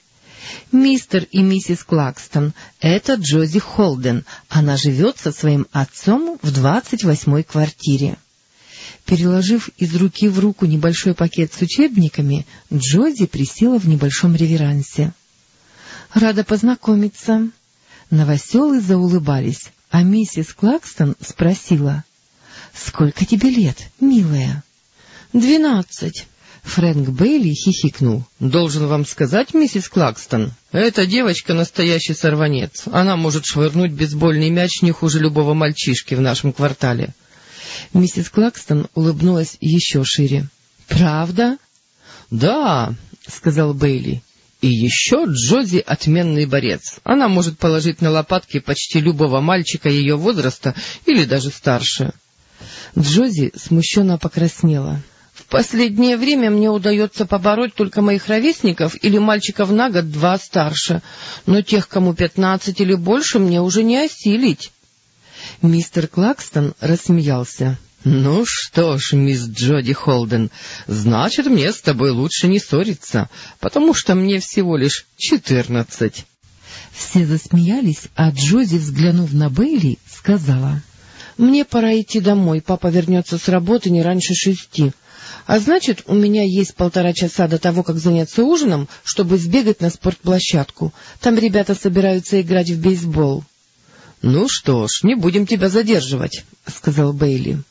Мистер и миссис Клакстон — это Джози Холден. Она живет со своим отцом в двадцать восьмой квартире. Переложив из руки в руку небольшой пакет с учебниками, Джози присела в небольшом реверансе. — Рада познакомиться. Новоселы заулыбались, а миссис Клакстон спросила — Сколько тебе лет, милая? — Двенадцать. Фрэнк Бейли хихикнул. — Должен вам сказать, миссис Клакстон, эта девочка настоящий сорванец. Она может швырнуть бейсбольный мяч не хуже любого мальчишки в нашем квартале. Миссис Клакстон улыбнулась еще шире. — Правда? — Да, — сказал Бейли. — И еще Джози — отменный борец. Она может положить на лопатки почти любого мальчика ее возраста или даже старше. — Джози смущенно покраснела. — В последнее время мне удается побороть только моих ровесников или мальчиков на год-два старше, но тех, кому пятнадцать или больше, мне уже не осилить. Мистер Клакстон рассмеялся. — Ну что ж, мисс Джоди Холден, значит, мне с тобой лучше не ссориться, потому что мне всего лишь четырнадцать. Все засмеялись, а Джози, взглянув на Бейли, сказала... Мне пора идти домой, папа вернется с работы не раньше шести. А значит, у меня есть полтора часа до того, как заняться ужином, чтобы сбегать на спортплощадку. Там ребята собираются играть в бейсбол. — Ну что ж, не будем тебя задерживать, — сказал Бейли.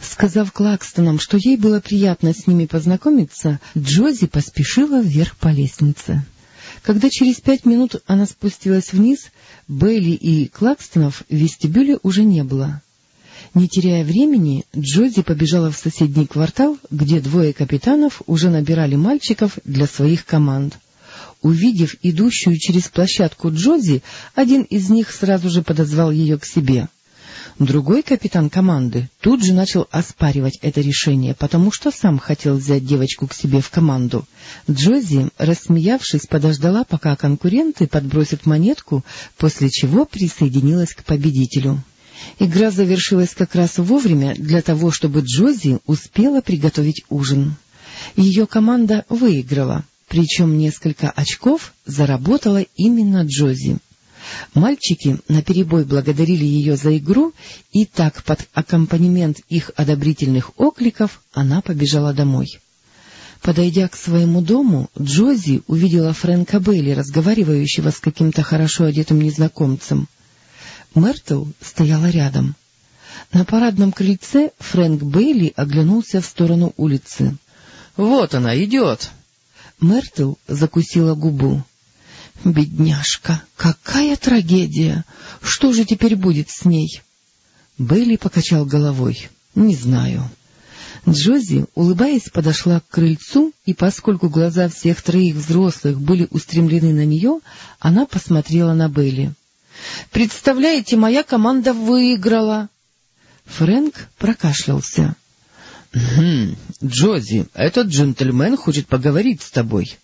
Сказав Клакстонам, что ей было приятно с ними познакомиться, Джози поспешила вверх по лестнице. Когда через пять минут она спустилась вниз, Бейли и Клакстонов в вестибюле уже не было. Не теряя времени, Джози побежала в соседний квартал, где двое капитанов уже набирали мальчиков для своих команд. Увидев идущую через площадку Джози, один из них сразу же подозвал ее к себе. Другой капитан команды тут же начал оспаривать это решение, потому что сам хотел взять девочку к себе в команду. Джози, рассмеявшись, подождала, пока конкуренты подбросят монетку, после чего присоединилась к победителю. Игра завершилась как раз вовремя для того, чтобы Джози успела приготовить ужин. Ее команда выиграла, причем несколько очков заработала именно Джози. Мальчики наперебой благодарили ее за игру, и так под аккомпанемент их одобрительных окликов она побежала домой. Подойдя к своему дому, Джози увидела Фрэнка Белли, разговаривающего с каким-то хорошо одетым незнакомцем. Мертл стояла рядом. На парадном крыльце Фрэнк Бейли оглянулся в сторону улицы. — Вот она, идет! Мертл закусила губу. — Бедняжка, какая трагедия! Что же теперь будет с ней? Бейли покачал головой. — Не знаю. Джози, улыбаясь, подошла к крыльцу, и поскольку глаза всех троих взрослых были устремлены на нее, она посмотрела на Бейли. Представляете, моя команда выиграла. Фрэнк прокашлялся. «Хм, — Джози, этот джентльмен хочет поговорить с тобой.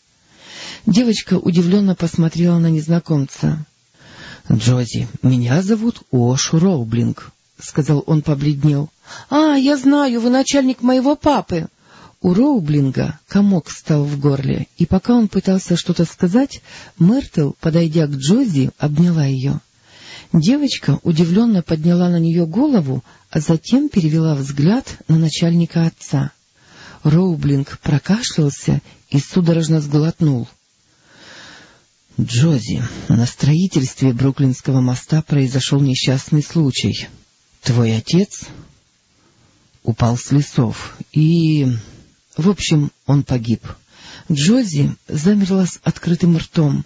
Девочка удивленно посмотрела на незнакомца. — Джози, меня зовут Ош Роублинг, — сказал он побледнел. — А, я знаю, вы начальник моего папы. У Роублинга комок стал в горле, и пока он пытался что-то сказать, Мертл, подойдя к Джози, обняла ее. Девочка удивленно подняла на нее голову, а затем перевела взгляд на начальника отца. Роублинг прокашлялся и судорожно сглотнул. — Джози, на строительстве Бруклинского моста произошел несчастный случай. Твой отец упал с лесов, и... В общем, он погиб. Джози замерла с открытым ртом.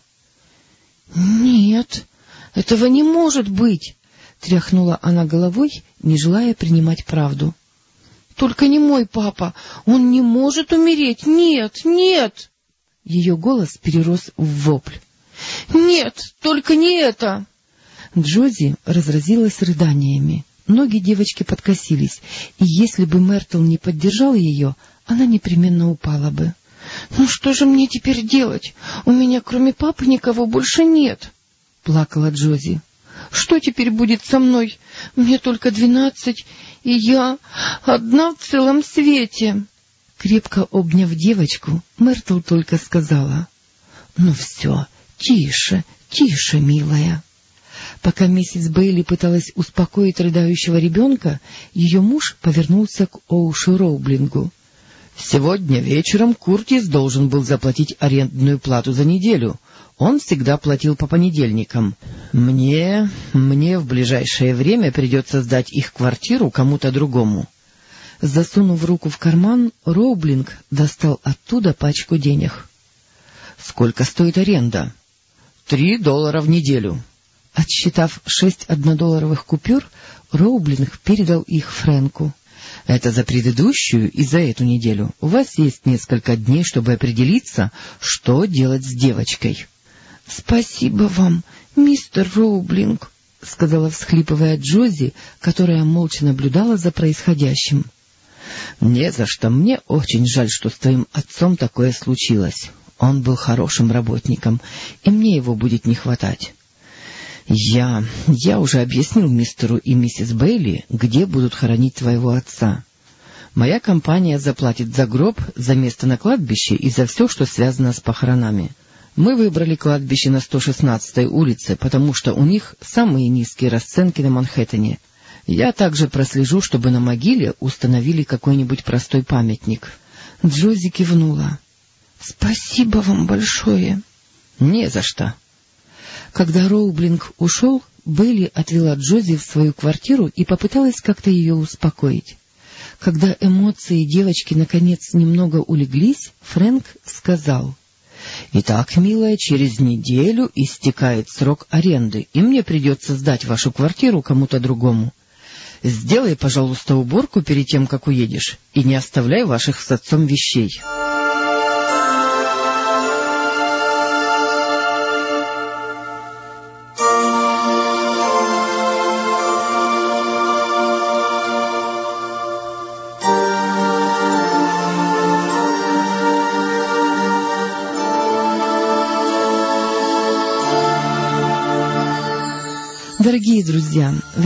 — Нет, — Этого не может быть! — тряхнула она головой, не желая принимать правду. — только не мой папа. Он не может умереть. Нет, нет. Ее голос перерос в вопль. Нет, только не это. Джози разразилась рыданиями. Ноги девочки подкосились, и если бы Мертл не поддержал ее, она непременно упала бы. — Ну что же мне теперь делать? У меня кроме папы никого больше нет, — плакала Джози. — Что теперь будет со мной? Мне только двенадцать, и я одна в целом свете. Крепко обняв девочку, Мертл только сказала. — Ну все, тише, тише, милая. Пока миссис Бейли пыталась успокоить рыдающего ребенка, ее муж повернулся к Оушу Роублингу. — Сегодня вечером Куртис должен был заплатить арендную плату за неделю. Он всегда платил по понедельникам. Мне... мне в ближайшее время придется сдать их квартиру кому-то другому. Засунув руку в карман, Роублинг достал оттуда пачку денег. — Сколько стоит аренда? — Три доллара в неделю. Отсчитав шесть однодолларовых купюр, Роублинг передал их Фрэнку. — Это за предыдущую и за эту неделю. У вас есть несколько дней, чтобы определиться, что делать с девочкой. — Спасибо вам, мистер Роублинг, — сказала, всхлипывая Джози, которая молча наблюдала за происходящим. — Не за что. Мне очень жаль, что с твоим отцом такое случилось. Он был хорошим работником, и мне его будет не хватать. Я... я уже объяснил мистеру и миссис Бейли, где будут хоронить твоего отца. Моя компания заплатит за гроб, за место на кладбище и за все, что связано с похоронами. Мы выбрали кладбище на 116-й улице, потому что у них самые низкие расценки на Манхэттене. Я также прослежу, чтобы на могиле установили какой-нибудь простой памятник. Джози кивнула. — Спасибо вам большое. — Не за что. Когда Роублинг ушел, Белли отвела Джози в свою квартиру и попыталась как-то ее успокоить. Когда эмоции девочки наконец немного улеглись, Фрэнк сказал... — Итак, милая, через неделю истекает срок аренды, и мне придется сдать вашу квартиру кому-то другому. Сделай, пожалуйста, уборку перед тем, как уедешь, и не оставляй ваших с отцом вещей.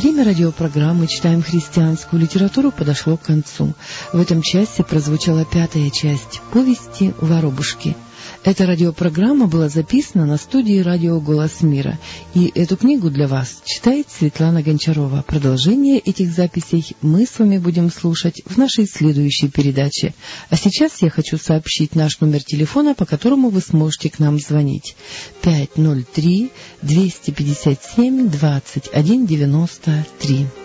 Время радиопрограммы «Читаем христианскую литературу» подошло к концу. В этом части прозвучала пятая часть повести «Воробушки». Эта радиопрограмма была записана на студии радио «Голос мира», и эту книгу для вас читает Светлана Гончарова. Продолжение этих записей мы с вами будем слушать в нашей следующей передаче. А сейчас я хочу сообщить наш номер телефона, по которому вы сможете к нам звонить. 503-257-2193.